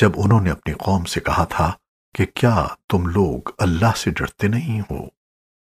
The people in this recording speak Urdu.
جب انہوں نے اپنی قوم سے کہا تھا کہ کیا تم لوگ اللہ سے ڈرتے نہیں ہو؟